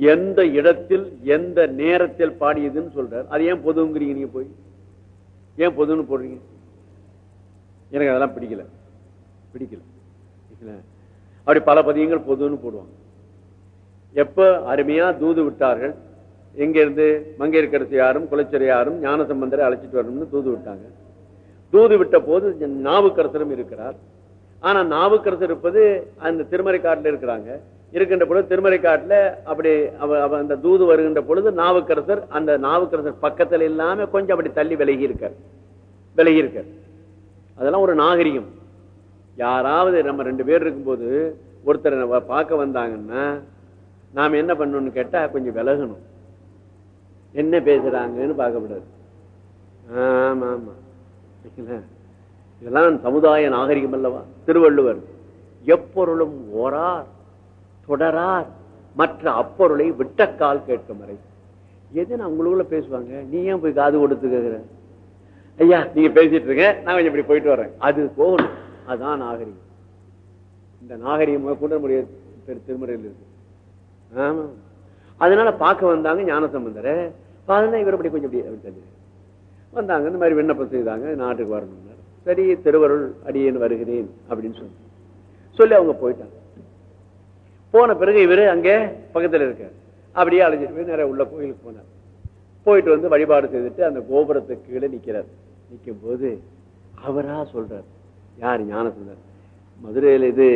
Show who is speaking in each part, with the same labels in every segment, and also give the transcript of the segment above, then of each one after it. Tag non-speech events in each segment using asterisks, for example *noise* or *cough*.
Speaker 1: எந்த இடத்தில் எந்த நேரத்தில் பாடியதுன்னு சொல்றார். அது ஏன் பொதுங்கிறீங்க நீங்க போய்? ஏன் பொதுன்னு போடுறீங்க? எனக்கு அதெல்லாம் பிடிக்கல. பிடிக்கல. பிடிக்கல. அப்படி பல பதியங்கள் பொதுன்னு போடுவாங்க. எப்ப அருமையா தூது விட்டார்கள்? எங்க இருந்து மங்கையர்கரசியாரும் குலச்சரியாரும் ஞான சம்பந்தரை அழைச்சிட்டு வரணும்னு தூது விட்டாங்க. தூது விட்ட போது நாவுக்கரசரும் இருக்கிறார். ஆனா நாவுக்கரசர் இருப்பது அந்த திருமறை காட்டில் இருக்கிறாங்க. இருக்கின்ற பொழுது திருமறை அப்படி அந்த தூது வருகின்ற பொழுது நாவுக்கரசர் அந்த நாவுக்கரசர் பக்கத்தில் இல்லாம கொஞ்சம் அப்படி தள்ளி விலகி இருக்கார் விலகி இருக்கார் அதெல்லாம் ஒரு நாகரிகம். யாராவது நம்ம ரெண்டு பேர் இருக்கும்போது ஒருத்தர் பார்க்க வந்தாங்கன்னா நாம் என்ன பண்ணணும்னு கேட்டால் கொஞ்சம் விலகணும். என்ன பேசுறாங்கன்னு பார்க்கக்கூடாது ஆமாம். ஆமாம் இதெல்லாம் சமுதாய நாகரிகம் அல்லவா? திருவள்ளுவர் எப்பொருளும் ஓரார். தொடரார். மற்ற அப்பொருளை விட்டக்கால் கேட்க வரை. எது நான் உங்களுக்குள்ள பேசுவாங்க? நீ ஏன் போய் காது கொடுத்து கேக்குற? ஐயா நீங்க பேசிட்டு இருக்க நான் கொஞ்சம் இப்படி போயிட்டு வரேன். அது போகணும். அதுதான் நாகரிகம். இந்த நாகரிகம் கூட முடியாது திருமுறையில் இருக்கு. ஆமா. அதனால பார்க்க வந்தாங்க ஞான சம்பந்தரை பார்த்தா இவர் அப்படி கொஞ்சம் இப்படி அப்படி வந்தாங்க. இந்த மாதிரி விண்ணப்பம் செய்தாங்க. நாட்டுக்கு வரணும் சரி திருவருள் அடியேன் வருகிறேன் அப்படின்னு சொல்லி. சொல்லி அவங்க போயிட்டாங்க. போன பிறகு இவரு அங்கே பக்கத்துல இருக்கார். அப்படியே அழைஞ்சிட்டு போய் நிறைய உள்ள கோயிலுக்கு போனார். போயிட்டு வந்து வழிபாடு செய்துட்டு அந்த கோபுரத்துக்கு கீழே நிற்கிறார் நிற்கும் போது அவரா சொல்றார். யார்? ஞானசுந்தர் மதுரையில இது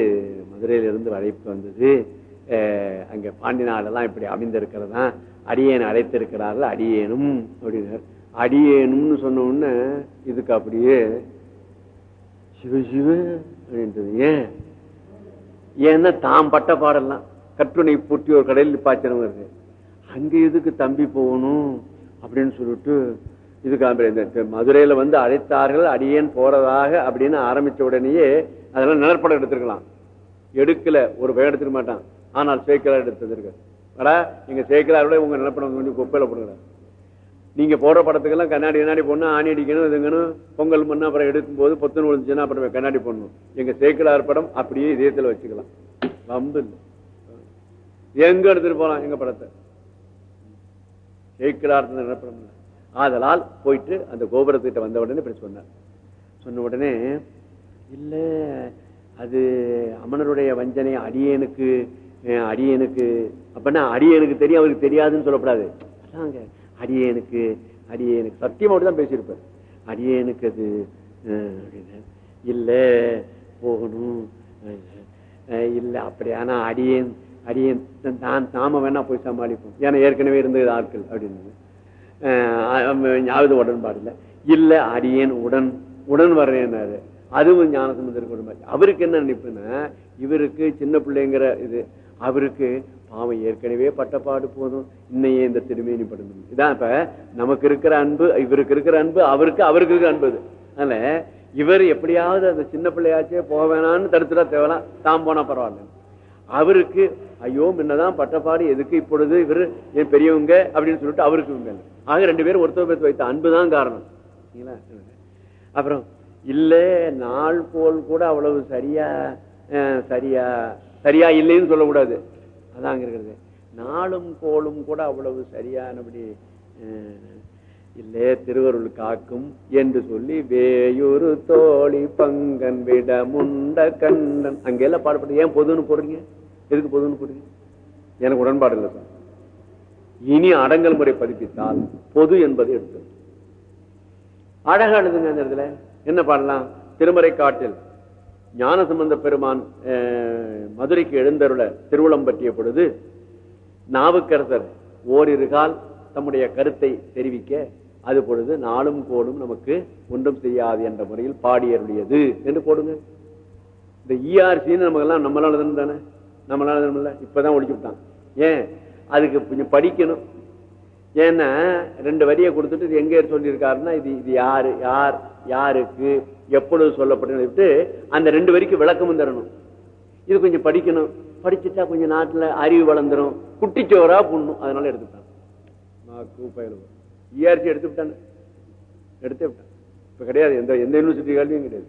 Speaker 1: மதுரையில இருந்து அழைப்பு வந்தது. அங்கே அங்க பாண்டி நாடெல்லாம் இப்படி அமைந்திருக்கிறதா? அடியேன் அழைத்திருக்கிறார்கள் அடியேனும் அப்படின்னார். அடியேனும்னு சொன்ன உடனே இதுக்கு அப்படியே சிவ சிவ அப்படின்றது. ஏன்? ஏன்னா தாம் பட்ட பாடலாம் கற்றுணை பூட்டி ஒரு கடையில் பாய்ச்சனவங்க இருக்கு. அங்க எதுக்கு தம்பி போகணும் அப்படின்னு சொல்லிட்டு இதுக்கு இந்த மதுரையில் மதுரையில வந்து அழைத்தார்கள் அடியேன் போறதாக அப்படின்னு ஆரம்பிச்ச உடனேயே அதெல்லாம் நிலப்படம் எடுத்திருக்கலாம். எடுக்கல ஒரு பயம் எடுத்துக்க மாட்டான். ஆனால் சேக்கிலார் எடுத்தது வரா எங்க சேக்கலாரோட உங்க நிலப்படம் கொஞ்சம் குப்பையில போடுங்க நீங்க போடுற படத்துக்கெல்லாம் கண்ணாடி கண்ணாடி போடணும் ஆணி அடிக்கணும் இதுங்கணும் பொங்கல் பண்ணா அப்புறம் எடுக்கும் போது பொத்துன்னு விழுந்துச்சுன்னா அப்புறம் கண்ணாடி போடணும். எங்க சேக்கிலார் படம் அப்படியே இதயத்துல வச்சுக்கலாம். வம்பு இல்லை. எங்க எடுத்துட்டு போலாம் எங்க படத்தை? சேக்கிலார் நிலப்படம் ஆதலால் போயிட்டு அந்த கோபுரத்திட்ட வந்த உடனே இப்படி சொன்னார். சொன்ன உடனே இல்லை அது அமனருடைய வஞ்சனை அடியனுக்கு அடியனுக்கு அப்படின்னா அடியனுக்கு தெரியும் அவருக்கு தெரியாதுன்னு சொல்லப்படாது. அதாங்க. அடியேனுக்கு அடியேனுக்கு சத்தியம் தான் பேசியிருப்பார் அடியேனுக்கு அது அஹ், அப்படின்னு. போகணும் இல்லை இல்ல அப்படி. ஆனா அடியேன் அடியேன் தான் நாம வேணா போய் சமாளிப்போம். ஏன்னா ஏற்கனவே இருந்தது ஆட்கள் அப்படின்னு. ஞாபகம் உடன்பாடு இல்லை இல்ல அடியேன் உடன் உடன் வர்றேன்னாரு. அதுவும் ஞானசம்பந்தருக்கு குடும்பம் அவருக்கு என்ன நினைப்புன்னா இவருக்கு சின்ன பிள்ளைங்கிற இது அவருக்கு அவன் ஏற்கனவே பட்டப்பாடு போதும். இன்னையே இந்த திருமேனி படுத்தும். இதான் இப்ப நமக்கு இருக்கிற அன்பு இவருக்கு இருக்கிற அன்பு அவருக்கு அவருக்கு இருக்கிற அன்பு அதனால இவர் எப்படியாவது அந்த சின்ன பிள்ளையாச்சே போக வேணாம்னு தடுத்துட்டா தேவலாம். தான் போனா பரவாயில்ல. அவருக்கு ஐயோ முன்னதான் பட்டப்பாடு எதுக்கு இப்பொழுது இவர் என் பெரியவங்க அப்படின்னு சொல்லிட்டு அவருக்கு இவங்க ஆக ரெண்டு பேரும் ஒருத்தர் பேர்த்து வைத்த அன்புதான் காரணம். அப்புறம் இல்ல நாள் போல் கூட அவ்வளவு சரியா அஹ், சரியா சரியா இல்லைன்னு சொல்லக்கூடாது. அதான் அங்கே இருக்கிறது. நாளும் கோளும் கூட அவ்வளவு சரியானபடி இல்லையே திருவருள் காக்கும் என்று சொல்லி வேயுரு தோழி பங்கன் விட முண்ட கண்ணன். அங்கெல்லாம் பாடுபட்டு ஏன் பொதுன்னு போடுறீங்க? எதுக்கு பொதுன்னு போடுறீங்க? எனக்கு உடன்பாடு இல்லை சார். இனி அடங்கல் முறை பதிப்பித்தால் பொது என்பது எடுத்து அழகா எழுதுங்க அந்த இடத்துல. என்ன பாடலாம்? திருமறை காட்டில். ஞானசம்பந்த பெருமான் மதுரைக்கு எழுந்தருள திருவுளம் பற்றிய பொழுது நாவுக்கரசர் ஓரிருகால் தம்முடைய கருத்தை தெரிவிக்க அது பொழுது நாளும் கோடும் நமக்கு ஒன்றும் செய்யாது என்ற முறையில் பாடியருடையது என்று போடுங்க. இந்த இஆர்சின்னு நமக்கெல்லாம் நம்மளால தானே நம்மளால தானே இப்பதான் ஒழிச்சு விட்டான். ஏன்? அதுக்கு கொஞ்சம் படிக்கணும். ஏன்னா ரெண்டு வரியை கொடுத்துட்டு இது எங்க சொல்லியிருக்காருன்னா இது இது யாரு யார் யாருக்கு எப்பொழுது சொல்லப்பட்டு அந்த ரெண்டு வரிக்கு விளக்கமும் தரணும். இது கொஞ்சம் படிக்கணும். படிச்சுட்டா கொஞ்சம் நாட்டுல அறிவு வளர்ந்துரும். குட்டிச்சோரா புண்ணும். அதனால எடுத்துட்டான் இஆர்சி எடுத்து விட்டானே எடுத்தே விட்டான் இப்ப கிடையாது. எந்த எந்த யூனிவர்சிட்டி கல்வியும் கிடையாது.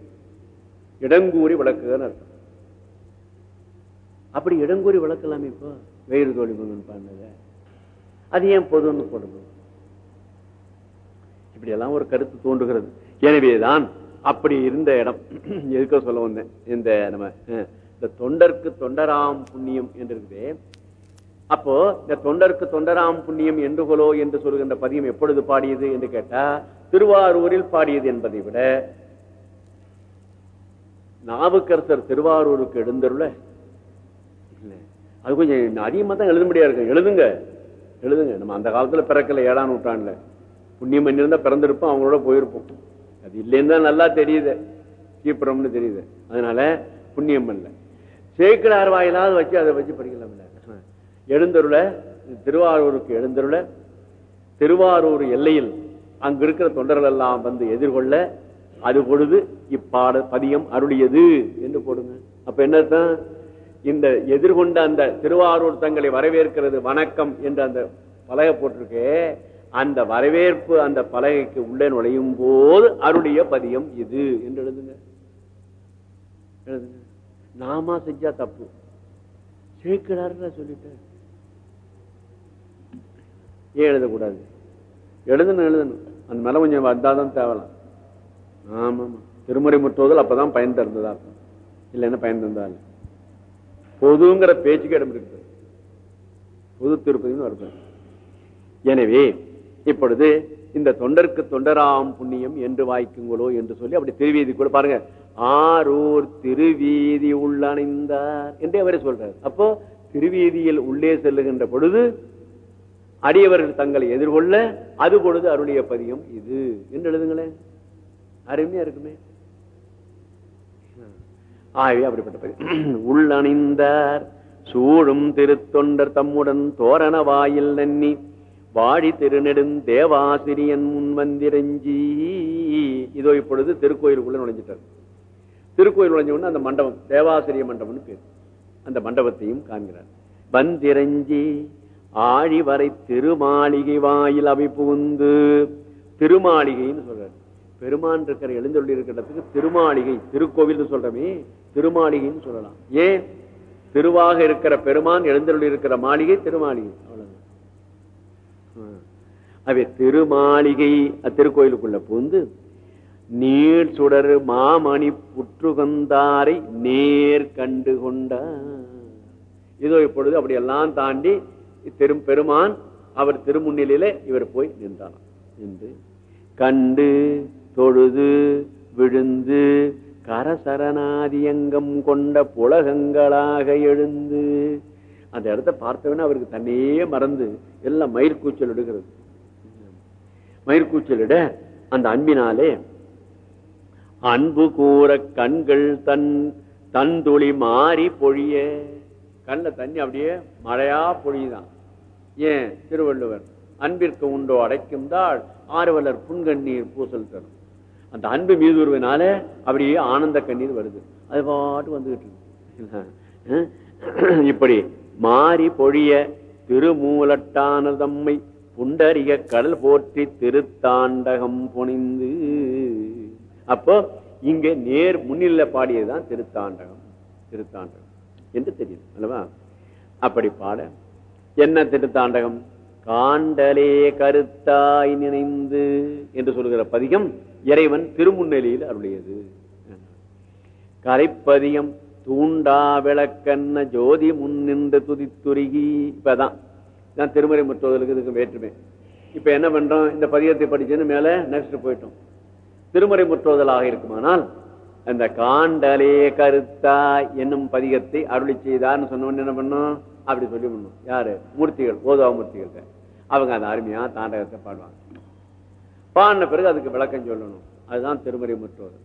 Speaker 1: இடங்கூறி விளக்குகன்னு அர்த்தம். அப்படி இடங்கூறி விளக்கலாமே இப்போ? வெயில் தோழி பாடினத அது ஏன் பொதுன்னு போடுது? இப்படி எல்லாம் ஒரு கருத்து தோன்றுகிறது. எனவேதான் அப்படி இருந்த இடம். எதுக்க சொல்ல வந்தேன். இந்த நம்ம இந்த தொண்டர்க்கு தொண்டராம் புண்ணியம் என்று இருக்குதே அப்போ இந்த தொண்டருக்கு தொண்டராம் புண்ணியம் என்றுகொலோ என்று சொல்கின்ற பதியம் எப்பொழுது பாடியது என்று கேட்டா திருவாரூரில் பாடியது என்பதை விட நாவுக்கரசர் திருவாரூருக்கு எழுந்தருள அது கொஞ்சம் அதிகமா தான் எழுத முடியாது. இருக்கு எழுதுங்க. எழுதுங்க. நம்ம அந்த காலத்துல பிறக்கல ஏழாம் நூற்றாண்டுல. புண்ணியம் பண்ணியிருந்தா பிறந்திருப்போம் அவங்களோட போயிருப்போம். அது இல்லைன்னு தான் நல்லா தெரியுது. சீப்புறம்னு தெரியுது. அதனால புண்ணியம் பண்ணல. சேக்கிடார் வாயிலாவது வச்சு அதை வச்சு படிக்கலாம்ல எழுந்தருள திருவாரூருக்கு எழுந்தருள திருவாரூர் எல்லையில் அங்க இருக்கிற தொண்டர்கள் எல்லாம் வந்து எதிர்கொள்ள அது பொழுது இப்பாட பதியம் அருளியது என்று போடுங்க. அப்ப என்ன இந்த எதிர்கொண்ட அந்த திருவாரூர் தங்களை வரவேற்கிறது வணக்கம் என்று அந்த பலகை போட்டிருக்கே. அந்த வரவேற்பு அந்த பலகைக்கு உள்ளே நுழையும் போது அருளிய பதியம் இது என்று எழுதுங்க. எழுதுங்க. நாமா செஞ்சா தப்பு. சேர்க்கிறாருன்னு சொல்லிட்டேன். ஏன் எழுதக்கூடாது? எழுதணும் எழுதணும். அந்த மேல கொஞ்சம் வந்தாதான் தேவலாம். ஆமா ஆமா திருமுறை முற்றுவதில் அப்பதான் பயன் தருந்ததா இருக்கும் இல்லைன்னா பயன் தந்தாலும் பொதுங்கிற பேச்சுக்கு இடம் இருக்குது பொது திருப்பதினு வருது எனவே இப்பொழுது இந்த தொண்டருக்கு தொண்டராம் புண்ணியம் என்று வாய்க்குங்களோ என்று சொல்லி அப்படி திருவீதி கூட பாருங்க. ஆரூர் திருவீதி உள்ளணைந்தார் என்றே அவரே சொல்றாரு. அப்போ திருவீதியில் உள்ளே செல்லுகின்ற பொழுது அடியவர்கள் தங்களை எதிர்கொள்ள அது பொழுது அருளிய பதியம் இது. என்று எழுதுங்களேன். அருமையா இருக்குமே. ஆகவே அப்படிப்பட்ட *clears throat* உள்ளணிந்தார். சூழும் திருத்தொண்டர் தம்முடன் தோரண வாயில் நன்னி. வாழி திருநெடும் தேவாசிரியன் முன் வந்திரஞ்சி. இதோ இப்பொழுது திருக்கோயிலுக்குள்ள நுழைஞ்சிட்டார். திருக்கோயில் நுழைஞ்ச உடனே அந்த மண்டபம் தேவாசிரிய மண்டபம்னு பேர். அந்த மண்டபத்தையும் காண்கிறார். வந்திரஞ்சி ஆழிவரை திருமாளிகை வாயில் அவை புகுந்து திருமாளிகைன்னு சொல்றாரு. பெருமான் இருக்கிற எழுந்தொள்ளி இருக்கிறதுக்கு திருமாளிகை திருக்கோவில் சொல்றமே திருமாளிகைன்னு சொல்லலாம். ஏன்? திருவாக இருக்கிற பெருமான் எழுந்தொள்ளி இருக்கிற மாளிகை திருமாளிகை. அவ்வளவுதான். அவை திருமாளிகை திருக்கோயிலுக்குள்ள பூந்து நீர் சுடர் மாமணி புற்றுகந்தாரை நேர் கண்டு கொண்டார் இதோ இப்பொழுது அப்படியெல்லாம் தாண்டி திரும் பெருமான் அவர் திருமுன்னிலையில இவர் போய் நின்றாராம் என்று கண்டு தொழுது விழுந்து கரசரணாதியங்கம் கொண்ட புலகங்களாக எழுந்து அந்த இடத்த பார்த்தவன அவருக்கு தன்னையே மறந்து எல்லாம் மயிர்கூச்சல் இடுகிறது. மயிர்கூச்சலிட அந்த அன்பினாலே அன்பு கூற கண்கள் தன் தன் துளி மாறி பொழிய கண்ணில் தண்ணி அப்படியே மழையா பொழியுதான். ஏன்? திருவள்ளுவர் அன்பிற்கு உண்டோ அடைக்கும் தாள் ஆறுவலர் புன்கண்ணீர் பூசல் தரும். அந்த அன்பு மீது மீதுருவினால அப்படியே ஆனந்த கண்ணீர் வருது. அது பாட்டு வந்துகிட்டு இருக்கு. இப்படி மாறி பொழிய திருமூலட்டான தம்மை புண்டரிக கடல் போற்றி திருத்தாண்டகம் புனிந்து. அப்போ இங்க நேர் முன்னில பாடியதுதான் திருத்தாண்டகம் திருத்தாண்டகம். என்று தெரியுது அல்லவா? அப்படி பாட. என்ன திருத்தாண்டகம்? காண்டலே கருத்தாய் நினைந்து என்று சொல்கிற பதிகம் இறைவன் திருமுன்னிலையில் அருளியது. கரைப்பதிகம் தூண்டா விளக்கன்ன ஜோதி முன்னின்று துதித்துருகி. இப்பதான். நான் திருமறை முற்றுவதற்கு இதுக்கு வேற்றுமை. இப்ப என்ன பண்றோம்? இந்த பதிகத்தை படிச்சுன்னு மேல நெக்ஸ்ட் போயிட்டோம். திருமறை முற்றுவதலாக இருக்குமானால் அந்த காண்டலே கருத்தா என்னும் பதிகத்தை அருளி செய்தார்னு சொன்னவன் என்ன பண்ணும்? அப்படி சொல்லி பண்ணும் யாரு? மூர்த்திகள் ஓதுவா மூர்த்திகள் அவங்க அந்த அருமையாக தாண்டகத்தை பாடுவாங்க. பாடின பிறகு அதுக்கு விளக்கம் சொல்லணும். அதுதான் திருமறை முற்றுவது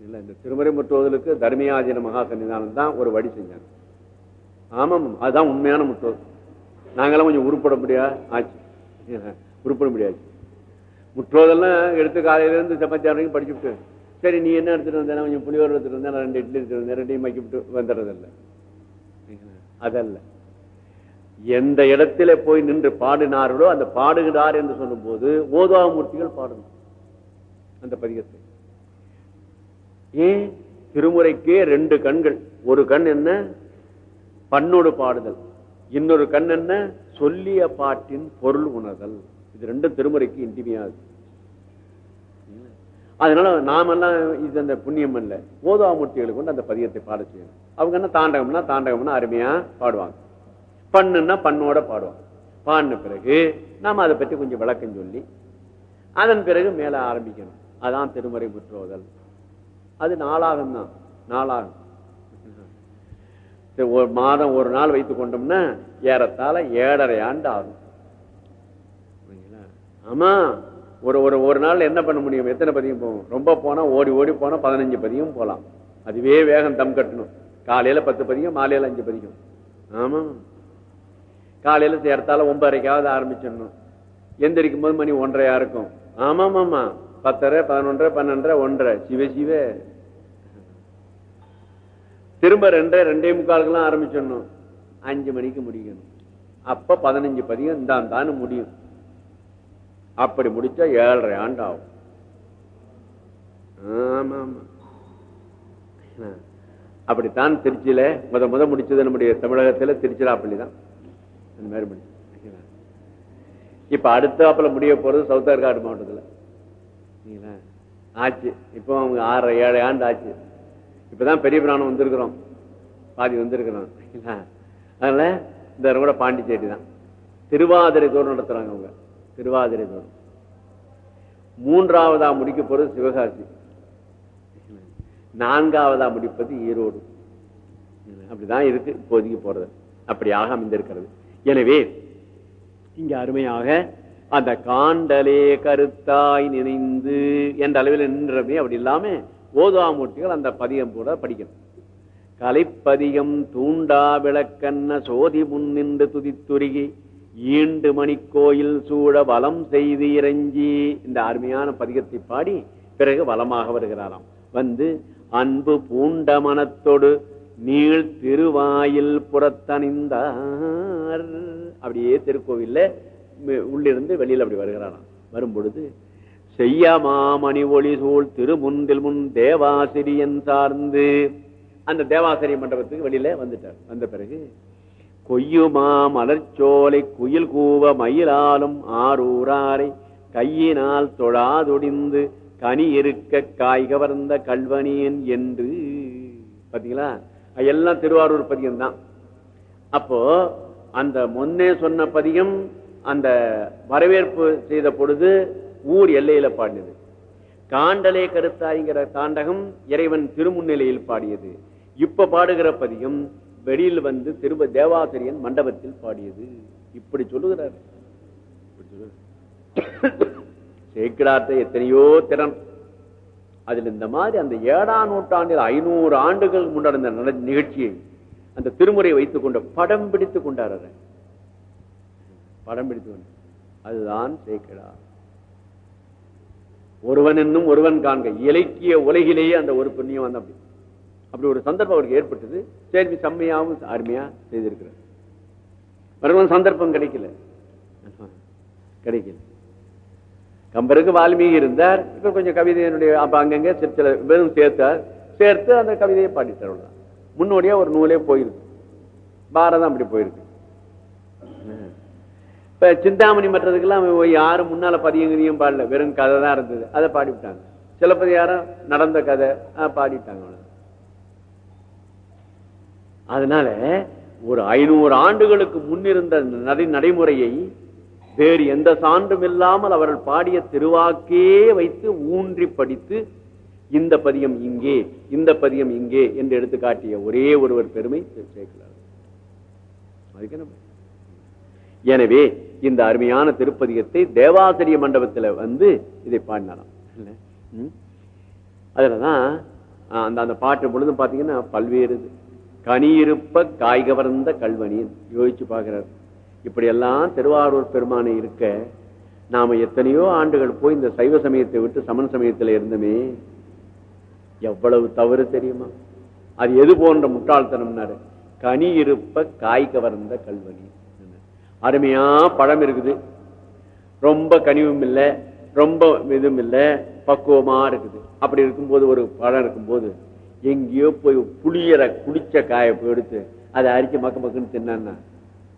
Speaker 1: இல்லை இந்த திருமறை முற்றுவதற்கு தர்மியாஜின மகா சன்னிதானம் தான் ஒரு வழி செஞ்சாங்க. ஆமாம் அதுதான் உண்மையான முற்றுவது நாங்களாம் கொஞ்சம் உருப்பட முடியா ஆச்சு. உருப்பட முடியாது. முற்றுவதெல்லாம் எடுத்து காலையிலேருந்து சப்பாத்தி வரைக்கும் படிச்சுட்டு சரி நீ என்ன எடுத்துகிட்டு வந்தேன் கொஞ்சம் புளியோர் எடுத்துட்டு வந்தேன் ரெண்டு இட்லி எடுத்துகிட்டு வந்தேன் ரெண்டையும் மக்கி விட்டு வந்துடுறதில்ல. அதல்ல. எந்த இடத்துல போய் நின்று பாடினார்களோ அந்த பாடுகிறார் என்று சொல்லும் போது ஓதாமூர்த்திகள் பாடணும். அந்த பதிகத்தை. ஏன்? திருமுறைக்கே ரெண்டு கண்கள். ஒரு கண் என்ன? பண்ணோடு பாடுதல். இன்னொரு கண் என்ன? சொல்லிய பாட்டின் பொருள் உணர்தல். இது ரெண்டும் திருமுறைக்கு இன்றிமையாது அதனால நாமெல்லாம் இது அந்த புண்ணியம் அல்ல. ஓதாமூர்த்திகளுக்கு கொண்டு அந்த பதியத்தை பாட செய்யணும். அவங்க என்ன தாண்டகம்னா தாண்டகம்னா அருமையா பாடுவாங்க. பண்ணுன்னா பண்ணோட பாடுவோம் பாடின பிறகு நாம அதை பற்றி கொஞ்சம் விளக்கம் சொல்லி அதன் பிறகு மேலே ஆரம்பிக்கணும். அதான் திருமறை முற்றோதல் அது நாளாகும் தான். நாளாகும். ஒரு மாதம் ஒரு நாள் வைத்துக் கொண்டோம்னா ஏறத்தாழ ஏழரை ஆண்டு ஆகும். ஆமா. ஒரு ஒரு ஒரு நாள் என்ன பண்ண முடியும்? எத்தனை பதியும் போகும்? ரொம்ப போனா ஓடி ஓடி போனா பதினஞ்சு பதியும் போலாம். அதுவே வேகம் தம் கட்டணும். காலையில பத்து பதியும் மாலையில அஞ்சு பதியும். ஆமா. காலையில சேர்த்தால ஒன்பதரைக்காவது ஆரம்பிச்சிடணும். எந்திரிக்கும் போது மணி ஒன்றையா இருக்கும். ஆமாம் ஆமாம் பத்தரை பதினொன்றரை பன்னெண்டரை ஒன்றரை. சிவ சிவ. திரும்ப ரெண்டரை ரெண்டே முக்காலுக்கெல்லாம் ஆரம்பிச்சிடணும். அஞ்சு மணிக்கு முடிக்கணும். அப்ப பதினஞ்சு பதியம் தான் முடியும். அப்படி முடிச்சா ஏழரை ஆண்டு ஆகும் ஆமா ஆமா அப்படித்தான் திருச்சியில முத முத முடிச்சது நம்முடைய தமிழகத்துல திருச்சிராப்பள்ளி தான். அந்த மாதிரி பண்ணி. சரிங்களா? இப்ப அடுத்தாப்புல முடிய போறது சவுத்தார்காடு மாவட்டத்துல. சரிங்களா? ஆச்சு. இப்போ அவங்க ஆறு ஏழு ஆண்டு ஆச்சு. இப்பதான் பெரிய பிராணம் வந்திருக்கிறோம். பாதி வந்திருக்கிறோம். சரிங்களா? அதனால் இந்த கூட பாண்டிச்சேரி தான். திருவாதிரை தோறும் நடத்துறாங்க அவங்க. திருவாதிரை தோறும். மூன்றாவதா முடிக்க போறது சிவகாசி. நான்காவதா முடிப்பது ஈரோடு. அப்படிதான் இருக்கு. இப்போதைக்கு போறது. அப்படியாக அமைந்திருக்கிறது. எனவே இங்க அருமையாக அந்த காண்டலே கருத்தாய் நினைந்து என்ற அளவில் நின்றமே அப்படி இல்லாம ஓதுவாமூர்த்திகள் அந்த பதிகம் கூட படிக்கணும். கலைப்பதிகம் தூண்டா விளக்கன்ன சோதி முன்னின்று துதித்துருகி ஈண்டு மணிக்கோயில் சூழ வலம் செய்து இறைஞ்சி இந்த அருமையான பதிகத்தை பாடி பிறகு வளமாக வருகிறாராம். வந்து அன்பு பூண்ட மனத்தோடு நீள் திருவாயில் புறத்தணிந்தார். அப்படியே திருக்கோவில்ல உள்ளிருந்து வெளியில அப்படி வருகிறாராம் வரும் பொழுது செய்யமாமணி ஒளி சூழ் திருமுன்றில் முன் தேவாசிரியன் சார்ந்து. அந்த தேவாசிரிய மண்டபத்துக்கு வெளியில வந்துட்டார். வந்த பிறகு கொய்யுமா மலர்ச்சோலை குயில் கூவ மயிலாலும் ஆரூராரை கையினால் தொழாதொடிந்து கனி இருக்க காய் கவர்ந்த கல்வனியன் என்று. பாத்தீங்களா? அது எல்லாம் திருவாரூர் பதியம் தான் அப்போ அந்த முன்னே சொன்ன பதியம் அந்த வரவேற்பு செய்த பொழுது ஊர் எல்லையில பாடினது. காண்டலே கருத்தாய்ங்கிற தாண்டகம் இறைவன் திருமுன்னிலையில் பாடியது. இப்ப பாடுகிற பதியம் வெளியில் வந்து திரும்ப தேவாசிரியன் மண்டபத்தில் பாடியது. இப்படி சொல்லுகிறார். சேக்கிடார்த்த எத்தனையோ திறன். அதில் இந்த மாதிரி அந்த ஏழாம் நூற்றாண்டில் ஐநூறு ஆண்டுகள் முன்னடந்த நட- நிகழ்ச்சியை அந்த திருமுறை வைத்துக் கொண்ட படம் பிடித்துக் கொண்டார் படம் பிடித்து கொண்டார் அதுதான் சேக்கடா. ஒருவன் என்னும் ஒருவன் காண்க. இலக்கிய உலகிலேயே அந்த ஒரு புண்ணியம் வந்த அப்படி. அப்படி ஒரு சந்தர்ப்பம் அவருக்கு ஏற்பட்டது. சரி செம்மையாவும் அருமையா செய்திருக்கிறார். மறுபடியும் சந்தர்ப்பம் கிடைக்கல. கிடைக்கல. கம்பருக்கு வால்மீகி இருந்தார். இப்ப கொஞ்சம் கவிதையினுடைய அப்ப அங்கங்க சில வெறும் சேர்த்தார். சேர்த்து அந்த கவிதையை பாடிட்டார் முன்னோடியா ஒரு நூலே போயிருக்கு. பாரதம் அப்படி போயிருக்கு. இப்ப சிந்தாமணி மற்றதுக்கெல்லாம் யாரும் முன்னால பதியங்களையும் பாடல. வெறும் கதை தான் இருந்தது. அதை பாடிவிட்டாங்க. சிலப்பதிகாரம் நடந்த கதை ஆஹ், பாடிட்டாங்க அதனால ஒரு ஐநூறு ஆண்டுகளுக்கு முன்னிருந்த நடை நடைமுறையை வேறு எந்த சான்றும் இல்லாமல் அவர்கள் பாடிய திருவாக்கே வைத்து ஊன்றி படித்து இந்த பதியம் இங்கே இந்த பதியம் இங்கே என்று எடுத்து காட்டிய ஒரே ஒருவர் பெருமை சேர்க்கிறார். எனவே இந்த அருமையான திருப்பதிகத்தை தேவாசிரிய மண்டபத்துல வந்து இதை பாடினாராம். அதுலதான் ஆஹ், அந்த அந்த பாட்டு பொழுதும் பாத்தீங்கன்னா பல்வேறு கனியிருப்ப காய் கவர்ந்த கல்வனியன் யோசிச்சு பார்க்கிறார் இப்படி எல்லாம் திருவாரூர் பெருமானை இருக்க நாம எத்தனையோ ஆண்டுகள் போய் இந்த சைவ சமயத்தை விட்டு சமண சமயத்துல இருந்தோமே எவ்வளவு தவறு தெரியுமா? அது எது போன்ற முட்டாள்தனம்னாரு? கனி இருப்ப காய் கவர்ந்த கல்வனி அருமையா பழம் இருக்குது. ரொம்ப கனிவும் இல்லை ரொம்ப இதுவும் இல்லை பக்குவமா இருக்குது. அப்படி இருக்கும்போது ஒரு பழம் இருக்கும்போது எங்கேயோ போய் புளியற குடிச்ச காயை போய் எடுத்து அதை அரிச்சு மக்க மக்குன்னு தின்னா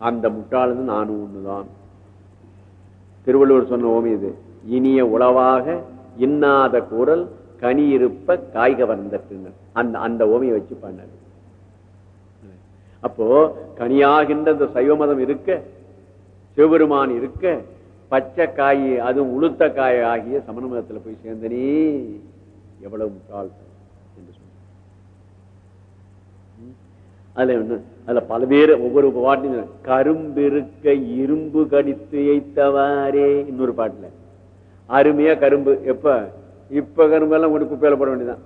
Speaker 1: அந்த முட்டாளது நானும் ஒண்ணுதான். திருவள்ளுவர் சொன்ன ஓமி இது இனிய உளவாக இன்னாத குரல் கனி இருப்ப காய்க வந்தற்றினர் அந்த அந்த ஓமையை வச்சு பண்ணாரு. அப்போ கனியாகின்ற இந்த சைவ மதம் இருக்க சிவபெருமான் இருக்க பச்சை காய் அதுவும் உளுத்த காய் ஆகிய சமண மதத்துல போய் சேர்ந்தனே எவ்வளவு முட்டாள் என்று சொன்ன அதுல என்ன அதுல பல்வேறு ஒவ்வொரு பாட்டு கரும்பிருக்க இரும்பு கடித்து எய்த்தவாரே இன்னொரு பாட்டுல. அருமையா கரும்பு எப்ப? இப்ப கரும்பு எல்லாம் கொண்டு குப்பையில போட வேண்டியதான்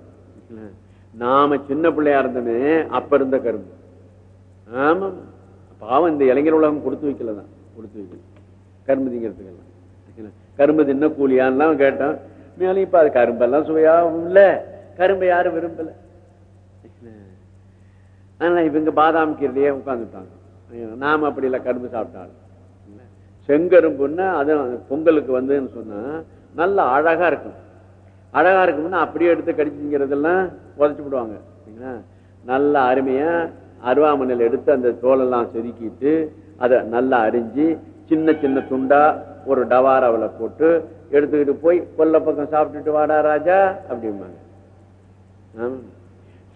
Speaker 1: நாம சின்ன பிள்ளையா இருந்தோமே அப்ப இருந்த கரும்பு. ஆமா. பாவம் இந்த இளைஞர் உலகம் கொடுத்து வைக்கலதான். கொடுத்து வைக்கல. கரும்பு திங்கிறதுக்கெல்லாம். கரும்பு தின்ன கூலியான்லாம் கேட்டோம். மேலும் இப்ப அது கரும்பெல்லாம் சுவையாவும் இல்ல கரும்பை யாரும் விரும்பல. ஆனா இவங்க பாதாம் கீரையே உட்காந்துட்டாங்க நாம அப்படி இல்லை கரும்பு சாப்பிட்டாலும். செங்கரும்புன்னா அது பொங்கலுக்கு வந்துன்னு சொன்னா நல்ல அழகா இருக்கும் அழகா இருக்கும்னா அப்படியே எடுத்து கடிச்சுங்கிறதெல்லாம் உதச்சு விடுவாங்க. நல்ல அருமையா அருவாமனையில் எடுத்து அந்த தோலெல்லாம் செதுக்கிட்டு அதை நல்லா அரிஞ்சு சின்ன சின்ன துண்டா ஒரு டவாராவில் போட்டு எடுத்துக்கிட்டு போய் கொல்ல பக்கம் சாப்பிட்டுட்டு வாடா ராஜா அப்படிம்பாங்க.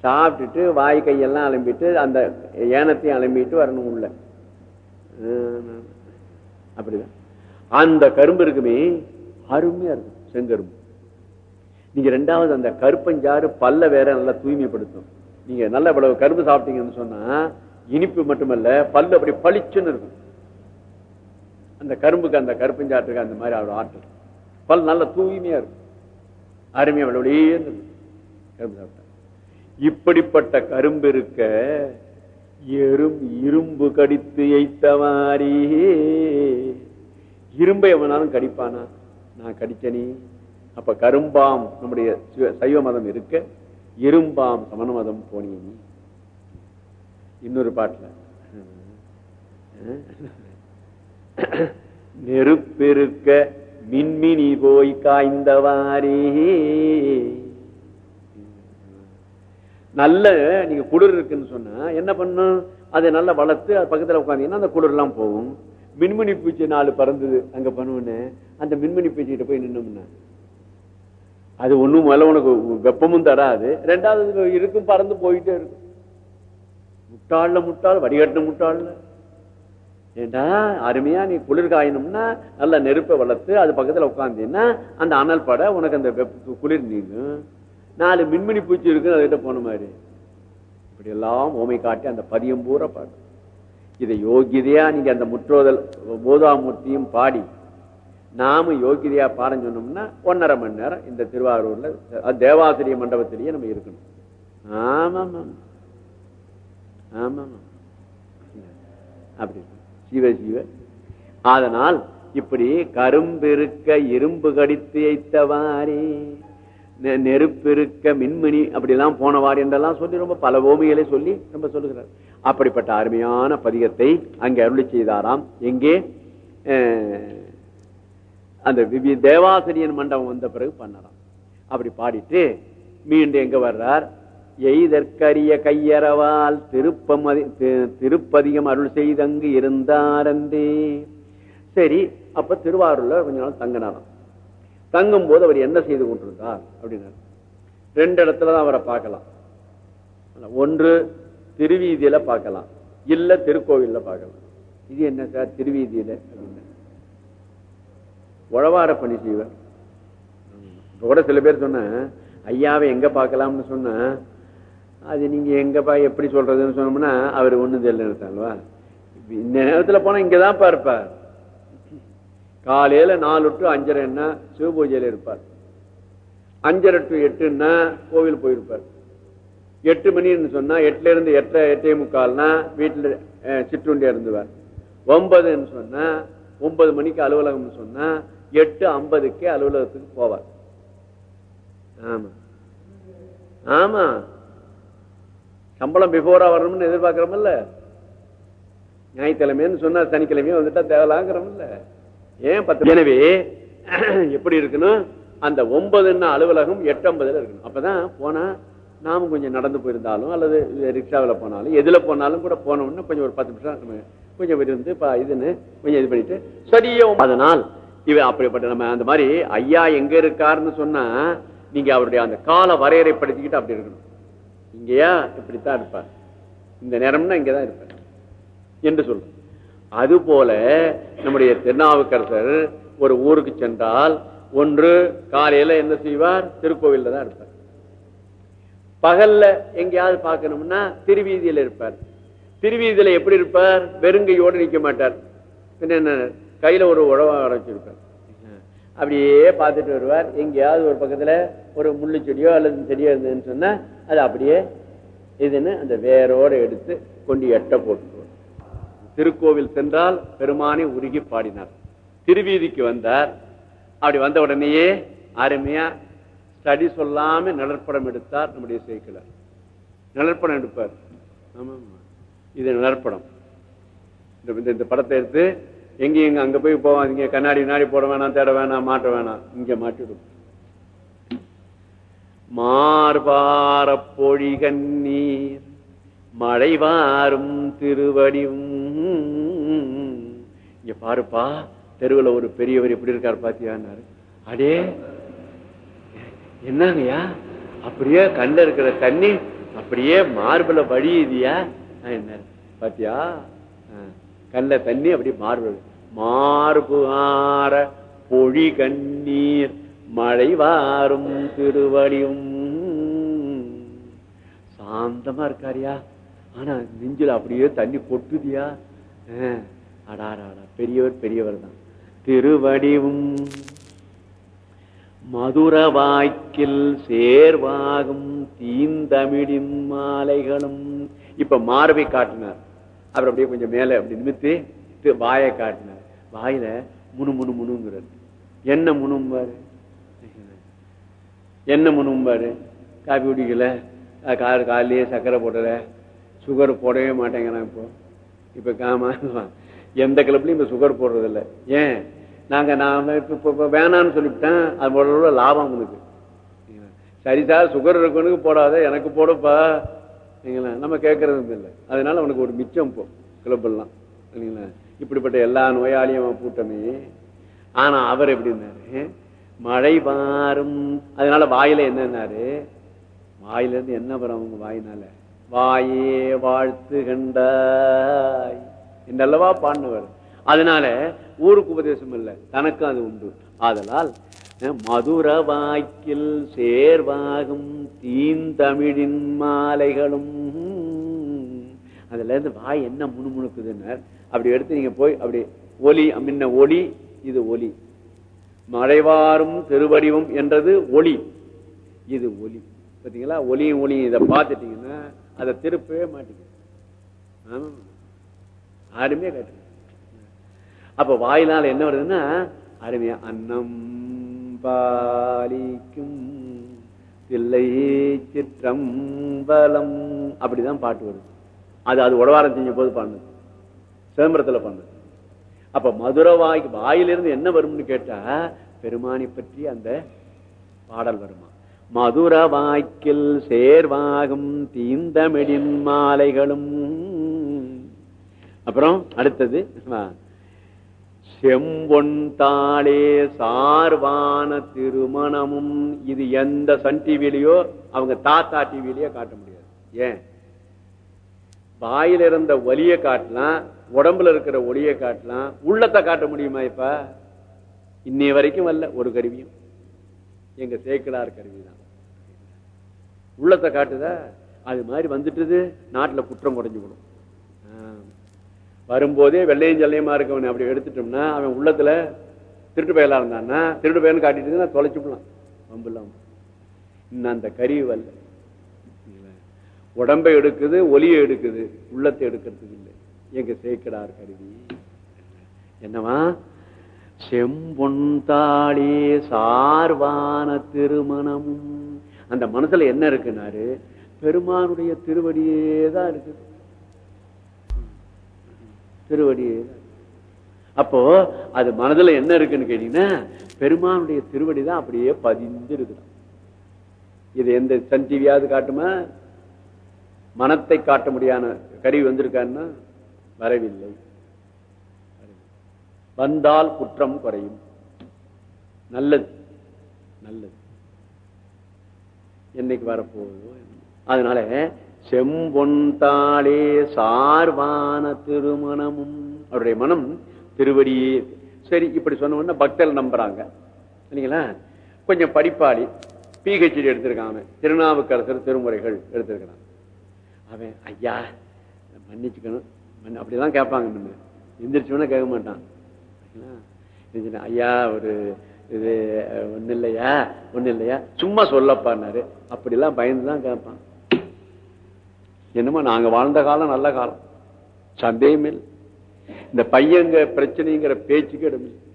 Speaker 1: சாப்பிட்டுட்டு வாய் கையெல்லாம் அலம்பிட்டு அந்த ஏனத்தையும் அலம்பிட்டு வரணும் உள்ள. அப்படிதான். அந்த கரும்பு இருக்குமே அருமையா இருக்கும் செங்கரும்பு. நீங்க ரெண்டாவது அந்த கருப்பஞ்சாறு பல்ல வேற நல்லா தூய்மைப்படுத்தும். நீங்க நல்ல இவ்வளவு கரும்பு சாப்பிட்டீங்கன்னு சொன்னா இனிப்பு மட்டுமல்ல பல்லு அப்படி பளிச்சுன்னு இருக்கும். அந்த கரும்புக்கு அந்த கருப்பஞ்சாற்றுக்கு அந்த மாதிரி அவ்வளவு ஆற்றல். பல் நல்ல தூய்மையா இருக்கும். அருமையா வெளியே கரும்பு சாப்பிட்டேன் இப்படிப்பட்ட கரும்பு இருக்க எறும் இரும்பு கடித்து எய்த்தவாரி இரும்பை எவனாலும் கடிப்பானா? நான் கடிச்சனே. அப்ப கரும்பாம் நம்முடைய சைவ மதம் இருக்க இரும்பாம் சமண மதம் போனீங்க. இன்னொரு பாட்டுல. நெருப்பெருக்க மின்மினி போய் காய்ந்தவாரி நல்ல நீங்க குளிர் இருக்குன்னு சொன்னா என்ன பண்ணும்? அதை நல்லா வளர்த்து அது பக்கத்துல உட்காந்தீங்கன்னா அந்த குளிர் எல்லாம் போகும். மின்மினி பூச்சி நாலு பறந்தது அங்க பண்ணுவேன்னு. அந்த மின்மினி பூச்சிக்கிட்ட போய் நின்னோம்னா அது ஒண்ணும் முதல்ல உனக்கு வெப்பமும் தராது. ரெண்டாவது இருக்கும் பறந்து போயிட்டே இருக்கும். முட்டாள்ல முட்டாள் வடிகட்டின முட்டாள்ல. ஏண்டா அருமையா நீ குளிர் காயணும்னா நல்ல நெருப்பை வளர்த்து அது பக்கத்துல உட்காந்தீங்கன்னா அந்த அனல் பட உனக்கு அந்த குளிர் நீங்கும். நாலு மின்மினி பூச்சி இருக்கு அதுகிட்ட போன மாதிரி. இப்படி எல்லாம் ஓமை காட்டி அந்த பதியம் பூரா பாடு. இதை யோகியதையா நீங்க அந்த முற்றோதல் போதாமூர்த்தியும் பாடி நாம யோகிதையா பாடம் சொன்னோம்னா ஒன்னரை மணி நேரம் இந்த திருவாரூர்ல தேவாசிரிய மண்டபத்திலேயே நம்ம இருக்கணும். ஆமாம். ஆமாம். அப்படி சிவ சிவ. அதனால் இப்படி கரும்பிருக்க இரும்பு கடித்து வைத்தவாரே நெருப்பிருக்க மின்மணி அப்படிலாம் போனவாறு என்றெல்லாம் சொல்லி ரொம்ப பல ஓமைகளை சொல்லி ரொம்ப சொல்லுகிறார். அப்படிப்பட்ட அருமையான பதிகத்தை அங்கே அருளி செய்தாராம். எங்கே? அந்த தேவாசிரியன் மண்டபம் வந்த பிறகு பண்ணலாம். அப்படி பாடிட்டு மீண்டும் எங்க வர்றார்? எய்தற்கரிய கையறவால் திருப்பமதி திருப்பதிகம் அருள் செய்தங்கு இருந்தாரந்தே சரி அப்ப திருவாரூர்ல கொஞ்ச நாள் தங்கினாராம். தங்கும் போது அவர் என்ன செய்து கொண்டிருந்தார் அப்படின்னாரு ரெண்டு இடத்துலதான் அவரை பார்க்கலாம். ஒன்று திருவீதியில பார்க்கலாம். இல்ல திருக்கோவில்ல பார்க்கலாம். இது என்ன சார் திருவீதியில? அப்படின்னா உழவார பணி செய்வர் கூட சில பேர் சொன்ன ஐயாவை எங்க பார்க்கலாம்னு சொன்ன அது நீங்க எங்கப்பா எப்படி சொல்றதுன்னு சொன்னோம்னா அவர் ஒண்ணு தெரியலன்னு இந்த நேரத்துல போனா இங்கதான் பார்ப்பார் காலையில நாலு டு அஞ்சரை என்ன சிவபூஜையில இருப்பார். அஞ்சரை டு எட்டுன்னா கோவில் போயிருப்பார். எட்டு மணின்னு சொன்னா எட்டுல இருந்து எட்டரை எட்டே முக்கால்னா வீட்டுல சிற்றுண்டி இருந்துவார். ஒன்பதுன்னு சொன்னா ஒன்பது மணிக்கு அலுவலகம்னு சொன்னா எட்டு ஐம்பதுக்கே அலுவலகத்துக்கு போவார். ஆமா. ஆமா. சம்பளம் பிஃபோரா வரணும்னு எதிர்பார்க்கிறோம்ல ஞாயிற்றுக்கிழமைன்னு சொன்னா சனிக்கிழமையே வந்துட்டா தேவலாங்கிறோம்ல ஏன் பத்து எனவே *clears throat* எப்படி இருக்கணும் அந்த ஒன்பதுன்னா அலுவலகம் எட்டு ஐம்பதுல இருக்கணும். அப்பதான் போனா நாம கொஞ்சம் நடந்து போயிருந்தாலும் அல்லது ரிக்ஷாவில் போனாலும் எதுல போனாலும் கூட போனோம்னா கொஞ்சம் ஒரு பத்து நிமிஷம் கொஞ்சம் இருந்து இதுன்னு கொஞ்சம் இது பண்ணிட்டு சரியோ அதனால் இவ அப்படிப்பட்ட நம்ம அந்த மாதிரி ஐயா எங்க இருக்காருன்னு சொன்னா நீங்க அவருடைய அந்த கால வரையறைப்படுத்திக்கிட்டு அப்படி இருக்கணும். இங்கேயா? இப்படித்தான் இருப்பார். இந்த நேரம்னா இங்கதான் இருப்பார். என்று சொல்றோம் அதுபோல நம்முடைய திருநாவுக்கரசர் ஒரு ஊருக்கு சென்றால் ஒன்று காலையில என்ன செய்வார்? திருக்கோவில்ல தான் இருப்பார். பகல்ல எங்கேயாவது பார்க்கணும்னா திருவீதியில இருப்பார். திருவீதியில எப்படி இருப்பார்? வெறுங்கையோடு நிக்க மாட்டார். என்ன? கையில ஒரு உழவ அரைச்சிருப்பார் அப்படியே பார்த்துட்டு வருவார். எங்கேயாவது ஒரு பக்கத்துல ஒரு முள்ளு செடியோ அல்லது செடியோ இருந்ததுன்னு சொன்னா அது அப்படியே இதுன்னு அந்த வேரோட எடுத்து கொண்டு எட்ட போட்டு திருக்கோவில் சென்றால் பெருமானை உருகி பாடினார். திருவீதிக்கு வந்தார். அப்படி வந்த உடனேயே அருமையா ஸ்டடி சொல்லாம நிழற்படம் எடுத்தார் நம்முடைய சேர்க்கலர் நிழற்படம் எடுப்பார். ஆமா ஆமா. இது நிழற்படம். இந்த- இந்த படத்தை எடுத்து எங்கேயும் எங்க அங்க போய் போவாதீங்க கண்ணாடி முன்னாடி போட வேணாம் தேட வேணாம் மாட்ட வேணாம். இங்க மாட்டிடும். மார்பார பொழிகண்ணீர் நீர் வாரும் திருவடியும். இங்க பாருப்பா தெருவுல ஒரு பெரியவர் எப்படி இருக்காரு பாத்தியான்னாரு. அடே என்னங்கய்யா? அப்படியே கண்ட இருக்கிற தண்ணி அப்படியே மார்புல வழியுதியா? என்ன பாத்தியா? ஆ, தண்ணி அப்படியே மார்பு மார்பு ஆற பொழி கண்ணீர் மழை வாரும் திருவடியும். சாந்தமா இருக்காரியா? ஆனா நெஞ்சில் அப்படியே தண்ணி கொட்டுதியா? ஆ, அடாடா அடா பெரியவர் பெரியவர் தான். திருவடிவும் மதுர வாய்க்கில் சேர்வாகும் தீந்தமிழின் மாலைகளும். இப்ப மார்பை காட்டினார். அவர் அப்படியே கொஞ்சம் மேல அப்படி நிமித்து வாயை காட்டினார். வாயில முணு முணு முணுங்கிறார் என்ன முணும்பாரு என்ன முணும்பாரு காப்பி குடிக்கல. கார் காலையே சர்க்கரை போடல. சுகர் போடவே மாட்டேங்கிறான் இப்போ. இப்போ காமா எந்த கிளப்லையும் இப்போ சுகர் போடுறதில்ல. ஏன்? நாங்கள் நான் இப்போ இப்போ இப்ப வேணாம்னு சொல்லிவிட்டேன். அது போடுற லாபம் உனக்கு. சரி சார் சுகர் இருக்கவனுக்கு போடாத எனக்கு போடப்பா. சரிங்களா நம்ம கேட்கறதும் இல்லை. அதனால அவனுக்கு ஒரு மிச்சம் போ கிளப்பெல்லாம். இல்லைங்களா? சரிங்களா இப்படிப்பட்ட எல்லா நோயாளியும் கூட்டமே ஆனா அவர் எப்படின்னாரு மழை பாரும். அதனால வாயில என்னன்னாரு வாயில இருந்து என்ன வரும் அவங்க வாயினால? வாயே வாழ்த்து கண்டாய். என்றல்லவா பாடினவர். அதனால ஊருக்கு உபதேசம் இல்லை. தனக்கும் அது உண்டு. ஆதலால் மதுர வாக்கில் சேர்வாகும் தீந்தமிழின் மாலைகளும். அதுல இருந்து வாய் என்ன முணுமுணுக்குதுன்னார்? அப்படி எடுத்து நீங்க போய் அப்படி ஒலி முன்ன ஒளி இது ஒலி. மறைவாரும் திருவடிவம் என்றது ஒளி இது ஒலி. பார்த்தீங்களா ஒலியும் ஒளியும் இதை பார்த்துட்டீங்கன்னா அதை திருப்பவே மாட்டீங்க. ஆமா. யாருமே கேட்டு அப்ப வாயினால என்ன வருதுன்னா அருமையா அன்னம் பாலிக்கும் தில்லை சிற்றம்பலம். அப்படிதான் பாட்டு வருது. அது அது உடவாரம் செஞ்ச போது பாடுனது சிதம்பரத்தில் பண்ணது அப்ப மதுரை வாய் வாயிலிருந்து என்ன வரும்னு கேட்டா பெருமானை பற்றி அந்த பாடல் வருமா? மதுர வாய்க்கில் சேர்வாகும் தீந்தமிழின் மாலைகளும். அப்புறம் அடுத்தது செம்பொன் தாளே சார்வான திருமணமும் இது எந்த சன் டிவிலையோ அவங்க தாத்தா டிவிலையோ காட்ட முடியாது. ஏன்? வாயில இருந்த ஒலிய காட்டலாம் உடம்புல இருக்கிற ஒளிய காட்டலாம். உள்ளத்தை காட்ட முடியுமா இப்ப? இன்னைய வரைக்கும் வரல ஒரு கருவியும். எங்க சேக்கலார் கருவி தான். உள்ளத்தை காட்டுதா? அது மாதிரி வந்துட்டுது நாட்டுல குற்றம் குறைஞ்சு விடும் வரும்போதே வெள்ளையும் ஜல்லையுமா இருக்கவன் அப்படி எடுத்துட்டோம்னா அவன் உள்ளத்துல திருட்டு பயலா இருந்தான்னா திருட்டு பயன் காட்டிட்டு தொலைச்சுக்கலாம் வம்பு வம்புலாம் இன்னும் அந்த கருவி வரல. உடம்பை எடுக்குது ஒலியை எடுக்குது உள்ளத்தை எடுக்கிறதுக்கு இல்லை. எங்க சேர்க்கிறார் கருவி. என்னவா? செம்பொன்தாளே சார்வான திருமணமும். அந்த மனசுல என்ன இருக்குனாரு? பெருமானுடைய திருவடியே தான் இருக்குது. திருவடியே அப்போ அது மனதுல என்ன இருக்குன்னு கேட்டீங்கன்னா பெருமானுடைய திருவடி தான் அப்படியே பதிந்து இருக்குதான் இது எந்த சன் டிவியாவது காட்டுமா? மனத்தை காட்ட முடியாத கருவி வந்திருக்கான்னா வரவில்லை. வந்தால் குற்றம் குறையும். நல்லது. நல்லது. என்னைக்கு வரப்போகுதோ அதனால செம்பொன்தாளே சார்வான திருமணமும். அவருடைய மனம் திருவடியே. சரி இப்படி சொன்ன உடனே பக்தர்கள் நம்புறாங்க. இல்லைங்களா கொஞ்சம் படிப்பாளி. பிஹெச்டி எடுத்திருக்காங்க திருநாவுக்கரசர் திருமுறைகள் எடுத்திருக்கிறாங்க அவன் ஐயா மன்னிச்சுக்கணும். மன்னி- அப்படிதான் கேட்பாங்க நம்ம. எந்திரிச்சோன்னா கேட்க மாட்டான். ஐயா ஒரு இது ஒண்ணு இல்லையா? ஒண்ணு இல்லையா? சும்மா சொல்லப்பான்னாரு. அப்படிலாம் பயந்து தான் கேட்பான். என்னமோ நாங்க வாழ்ந்த காலம் நல்ல காலம். சந்தேகம் இல்லை. இந்த பையங்க பிரச்சனைங்கிற பேச்சுக்கு இடமில்லை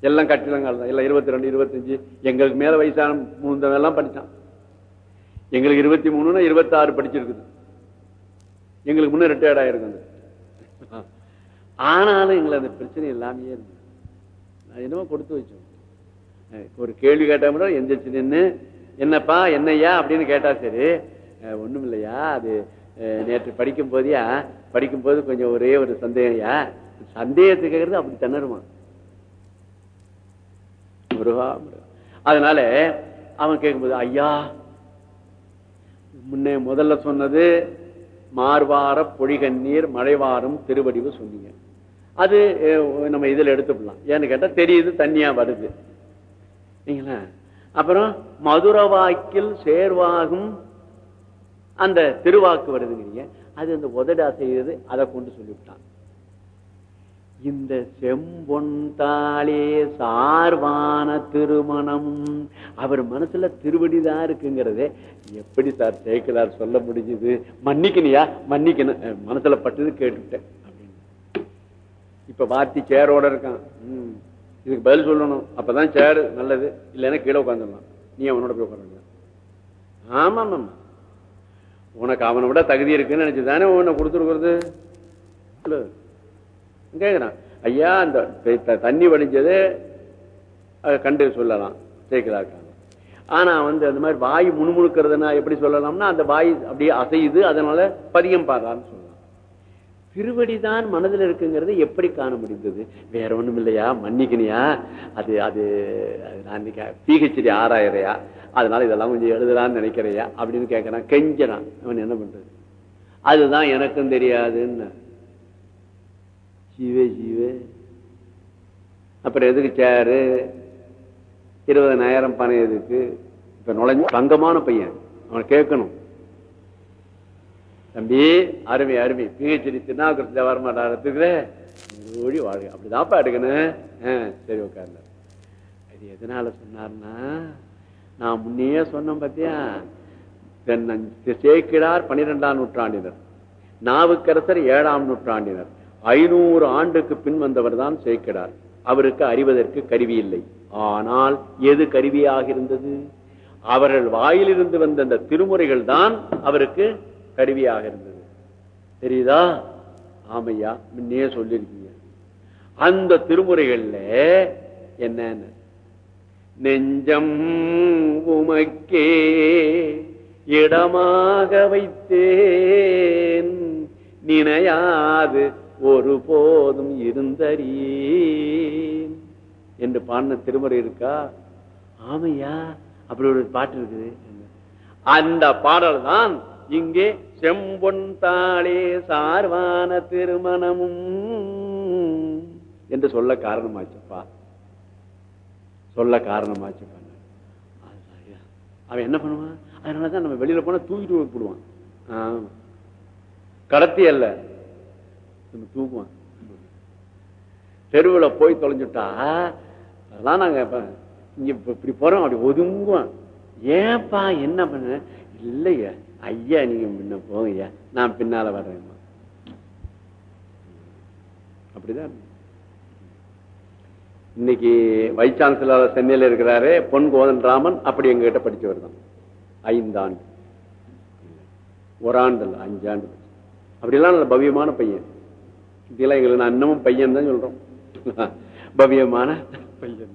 Speaker 1: எல்லாம் கட்டிடங்கள் தான் எல்லாம் இருபத்தி ரெண்டு இருபத்தஞ்சு எங்களுக்கு மேல வயசான மூந்தவெல்லாம் படிச்சான். எங்களுக்கு இருபத்தி மூணுன்னா இருபத்தி ஆறு படிச்சிருக்குது. எங்களுக்கு முன்னே ரிட்டையர்ட் ஆயிருக்குது. ஆனாலும் எங்களை அந்த பிரச்சனை எல்லாமே இருந்தது. நான் என்னமோ கொடுத்து வச்சோம். ஒரு கேள்வி கேட்டா எந்திரிச்சு நின்று என்னப்பா என்னய்யா? அப்படின்னு கேட்டா சரி ஒன்றும் இல்லையா அது நேற்று படிக்கும் போதியா? படிக்கும் போது கொஞ்சம் ஒரே ஒரு சந்தேகம்யா? சந்தேகத்தை கேட்கறது அப்படி திணறுமா? முருகா முருகா. அதனால அவன் கேட்கும்போது ஐயா முன்னே முதல்ல சொன்னது மார்வார பொழிகண்ணீர் மழைவாரம் திருவடிவு சொன்னீங்க. அது நம்ம இதில் எடுத்துக்கலாம். ஏன்னு கேட்டால் தெரியுது தண்ணியாக வருது. இல்லைங்களா அப்புறம் மதுரவாக்கில் சேர்வாகும் அந்த திருவாக்கு வருதுங்கிறீங்க. அது அந்த உதடா செய்யுது அதை கொண்டு சொல்லிவிட்டான். இந்த செம்பொன் தாளே சார்வான திருமணம். அவர் மனசுல திருவடிதான் இருக்குங்கிறதே எப்படி சார் சேர்க்கிறார் சொல்ல முடிஞ்சுது? மன்னிக்கணியா மன்னிக்கணும். மனசுல பட்டது கேட்டுவிட்டேன் அப்படின்னு. இப்ப வார்த்தி சேரோட இருக்கான். ம். இதுக்கு பதில் சொல்லணும். அப்பதான் சேரு நல்லது. இல்லைன்னா கீழே உட்காந்துடலாம். நீ அவனோட போய் உட்கார ஆமா ஆமா உனக்கு அவனை விட தகுதி இருக்குன்னு நினைச்சுதானே உன்னை கொடுத்துருக்குறது? இல்லை. கேக்குறான். ஐயா அந்த தண்ணி வடிஞ்சது கண்டு சொல்லலாம். சேர்க்கிறாங்க ஆனா வந்து அந்த மாதிரி வாய் முணுமுணுக்கிறதுனா எப்படி சொல்லலாம்னா அந்த வாய் அப்படியே அசையுது அதனால பதியம் பாடுறான்னு சொல்லலாம். திருவடிதான் மனதில் இருக்குங்கிறது எப்படி காண முடிந்தது? வேற ஒண்ணும் இல்லையா? மன்னிக்கணியா? அது அது அது நான் பிஹெச்டி ஆறாயிரையா அதனால இதெல்லாம் கொஞ்சம் எழுதலாம்னு நினைக்கிறையா? அப்படின்னு கேட்கறான் கெஞ்சறான். அவன் என்ன பண்றது? அதுதான் எனக்கும் தெரியாதுன்னு. ஜீவே ஜீவே. அப்புறம் எதுக்கு சேரு இருபதனாயிரம் பணம் எதுக்கு? இப்ப நுழைஞ்சு தங்கமான பையன். அவன் கேட்கணும். தம்பி அருமை அருமை. பிஹெச்டி திருநாவுக்கரசுல வரமாட்டாரத்துக்குற ஓடி வாழ்க. அப்படிதான்ப்பா எடுக்கணும். சரி உட்கார்ல அது எதனால சொன்னார்னா நான் முன்னையே சொன்னேன் பாத்தியா? சேக்கிடார் பன்னிரெண்டாம் நூற்றாண்டினர். நாவுக்கரசர் ஏழாம் நூற்றாண்டினர். ஐநூறு ஆண்டுக்கு பின் வந்தவர் தான் சேர்க்கிறார் அவருக்கு அறிவதற்கு கருவி இல்லை. ஆனால் எது கருவியாக இருந்தது? அவர்கள் வாயிலிருந்து வந்த அந்த திருமுறைகள் தான் அவருக்கு கருவியாக இருந்தது. தெரியுதா? ஆமையா முன்னே சொல்லியிருக்கீங்க. அந்த திருமுறைகள்ல என்னன்னு? நெஞ்சம் உமக்கே இடமாக வைத்தேன். நினையாது ஒரு போதும் இருந்தறியேன். என்று பாடின திருமுறை இருக்கா? ஆமையா? அப்படி ஒரு பாட்டு இருக்குது. அந்த பாடல் தான் இங்கே செம்பொன் தாளே சார்வான திருமணமும் என்று சொல்ல காரணமாச்சுப்பா. சொல்ல காரணமாச்சு அவன் என்ன பண்ணுவான்? அதனாலதான் நம்ம வெளியில போனா தூக்கிட்டு போடுவான். கடத்தி அல்ல. தூக்குவான் தெருவுல போய் தொலைஞ்சுட்டா அதெல்லாம் நாங்கள் இப்போ இங்கே இப்போ இப்படி போகிறோம் அப்படி ஒதுங்குவான் ஏப்பா என்ன பண்ண? இல்லையா ஐயா நீங்க முன்ன போங்கய்யா நான் பின்னால வர்றேன். அப்படிதான் இன்னைக்கு வைஸ் சான்சலர் சென்னையில இருக்கிறாரு பொன் கோதன் ராமன் அப்படி எங்ககிட்ட படித்தவர் தான். ஐந்தாண்டு ஒரு ஆண்டு இல்லை அஞ்சாண்டு அப்படிலாம் நல்ல பவ்யமான பையன். இதெல்லாம் எங்களுக்கு நான் இன்னமும் பையன் தான் சொல்றோம். பவியமான பையன்.